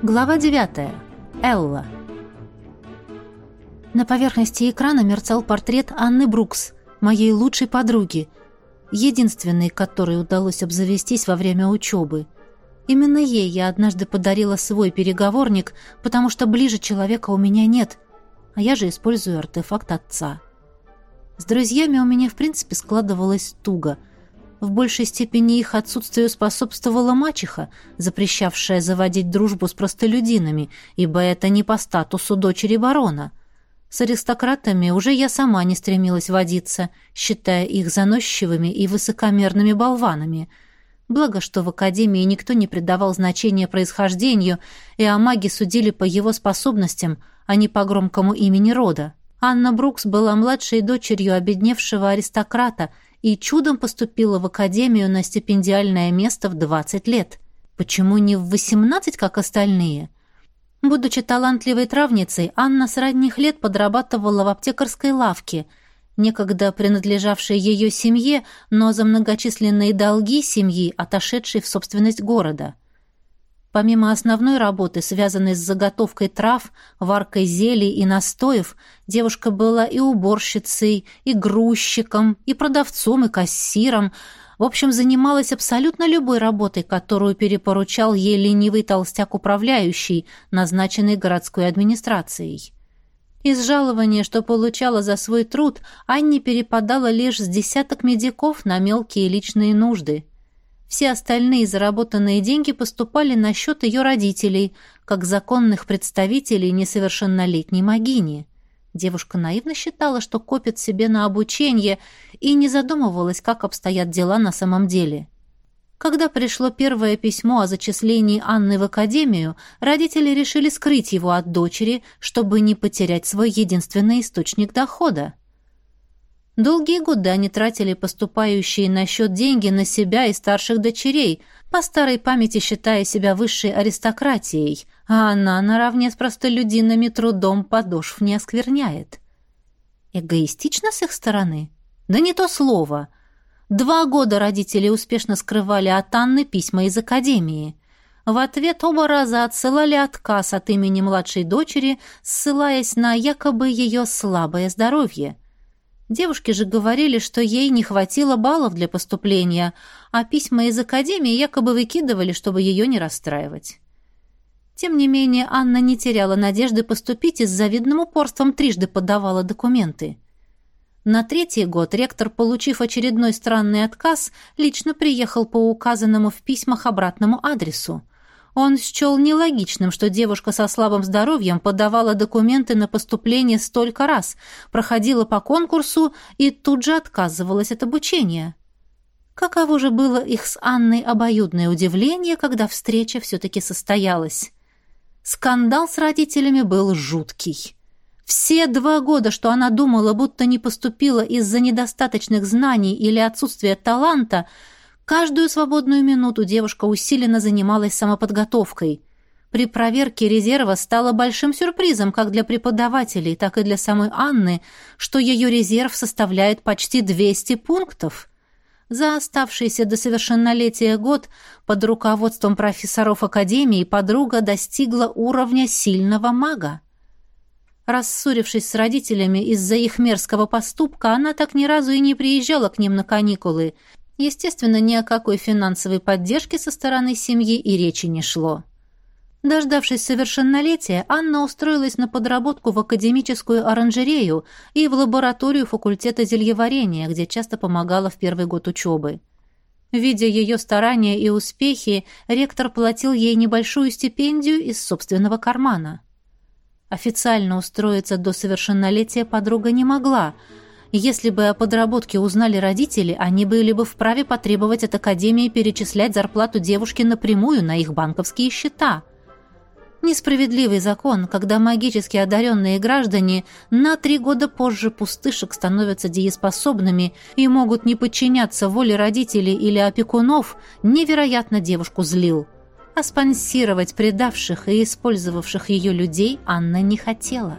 Глава 9. Элла. На поверхности экрана мерцал портрет Анны Брукс, моей лучшей подруги, единственной, которой удалось обзавестись во время учебы. Именно ей я однажды подарила свой переговорник, потому что ближе человека у меня нет, а я же использую артефакт отца. С друзьями у меня в принципе складывалось туго – в большей степени их отсутствию способствовала мачеха, запрещавшая заводить дружбу с простолюдинами, ибо это не по статусу дочери барона. С аристократами уже я сама не стремилась водиться, считая их заносчивыми и высокомерными болванами. Благо, что в академии никто не придавал значения происхождению, и о маге судили по его способностям, а не по громкому имени рода. Анна Брукс была младшей дочерью обедневшего аристократа – и чудом поступила в академию на стипендиальное место в 20 лет. Почему не в 18, как остальные? Будучи талантливой травницей, Анна с ранних лет подрабатывала в аптекарской лавке, некогда принадлежавшей ее семье, но за многочисленные долги семьи, отошедшей в собственность города – Помимо основной работы, связанной с заготовкой трав, варкой зелий и настоев, девушка была и уборщицей, и грузчиком, и продавцом, и кассиром. В общем, занималась абсолютно любой работой, которую перепоручал ей ленивый толстяк-управляющий, назначенный городской администрацией. Из жалования, что получала за свой труд, Анне перепадало лишь с десяток медиков на мелкие личные нужды – все остальные заработанные деньги поступали на счет ее родителей, как законных представителей несовершеннолетней могини. Девушка наивно считала, что копит себе на обучение, и не задумывалась, как обстоят дела на самом деле. Когда пришло первое письмо о зачислении Анны в академию, родители решили скрыть его от дочери, чтобы не потерять свой единственный источник дохода. Долгие годы они тратили поступающие на счет деньги на себя и старших дочерей, по старой памяти считая себя высшей аристократией, а она наравне с простолюдинами трудом подошв не оскверняет. Эгоистично с их стороны? Да не то слово. Два года родители успешно скрывали от Анны письма из академии. В ответ оба раза отсылали отказ от имени младшей дочери, ссылаясь на якобы ее слабое здоровье – Девушки же говорили, что ей не хватило баллов для поступления, а письма из академии якобы выкидывали, чтобы ее не расстраивать. Тем не менее, Анна не теряла надежды поступить и с завидным упорством трижды подавала документы. На третий год ректор, получив очередной странный отказ, лично приехал по указанному в письмах обратному адресу. Он счел нелогичным, что девушка со слабым здоровьем подавала документы на поступление столько раз, проходила по конкурсу и тут же отказывалась от обучения. Каково же было их с Анной обоюдное удивление, когда встреча все-таки состоялась. Скандал с родителями был жуткий. Все два года, что она думала, будто не поступила из-за недостаточных знаний или отсутствия таланта, Каждую свободную минуту девушка усиленно занималась самоподготовкой. При проверке резерва стало большим сюрпризом как для преподавателей, так и для самой Анны, что ее резерв составляет почти 200 пунктов. За оставшийся до совершеннолетия год под руководством профессоров Академии подруга достигла уровня сильного мага. Рассорившись с родителями из-за их мерзкого поступка, она так ни разу и не приезжала к ним на каникулы, Естественно, ни о какой финансовой поддержке со стороны семьи и речи не шло. Дождавшись совершеннолетия, Анна устроилась на подработку в академическую оранжерею и в лабораторию факультета зельеварения, где часто помогала в первый год учебы. Видя ее старания и успехи, ректор платил ей небольшую стипендию из собственного кармана. Официально устроиться до совершеннолетия подруга не могла – если бы о подработке узнали родители, они были бы вправе потребовать от Академии перечислять зарплату девушки напрямую на их банковские счета. Несправедливый закон, когда магически одаренные граждане на три года позже пустышек становятся дееспособными и могут не подчиняться воле родителей или опекунов, невероятно девушку злил. А спонсировать предавших и использовавших ее людей Анна не хотела.